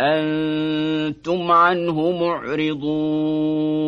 أنتم عنه معرضون.